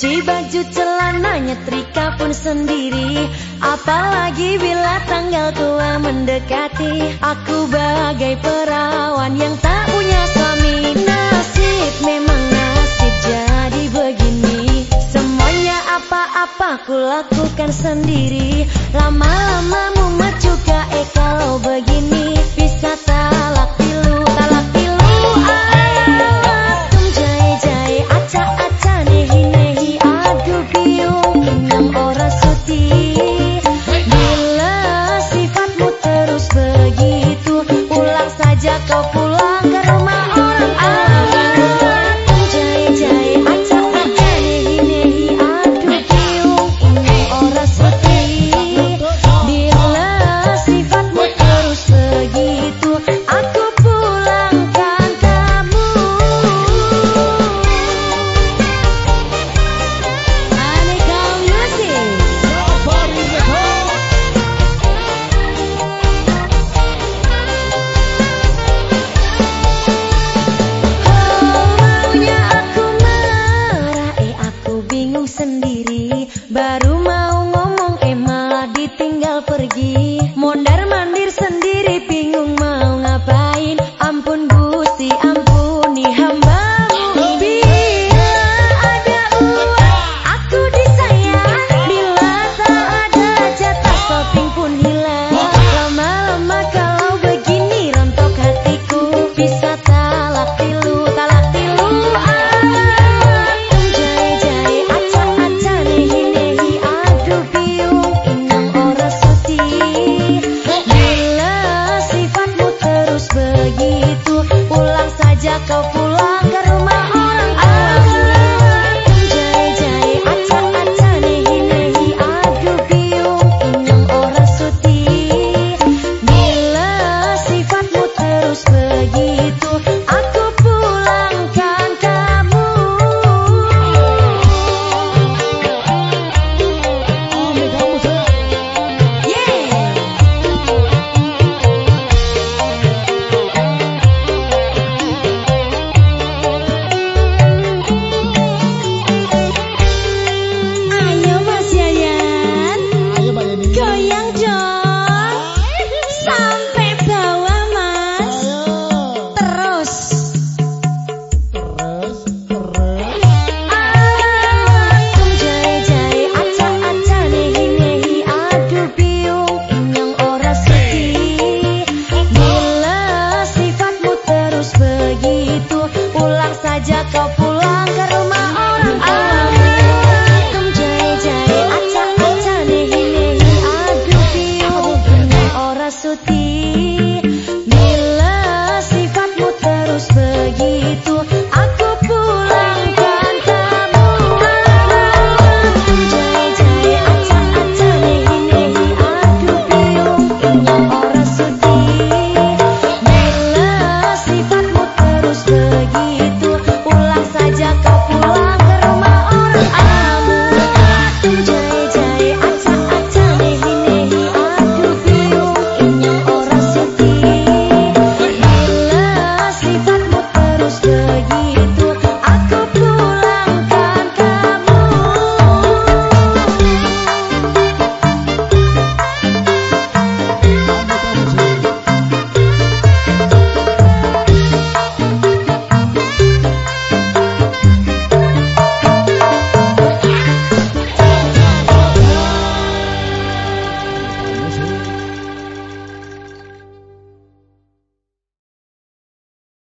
cuci baju celana nyetrika pun sendiri. Apalagi bila tanggal tua mendekati. Aku bagai perawan yang tak punya suami. Nasib memang nasib jadi begini. Semuanya apa-apa ku lakukan sendiri. Lama-lama sendiri. Baru Tidak kau pulang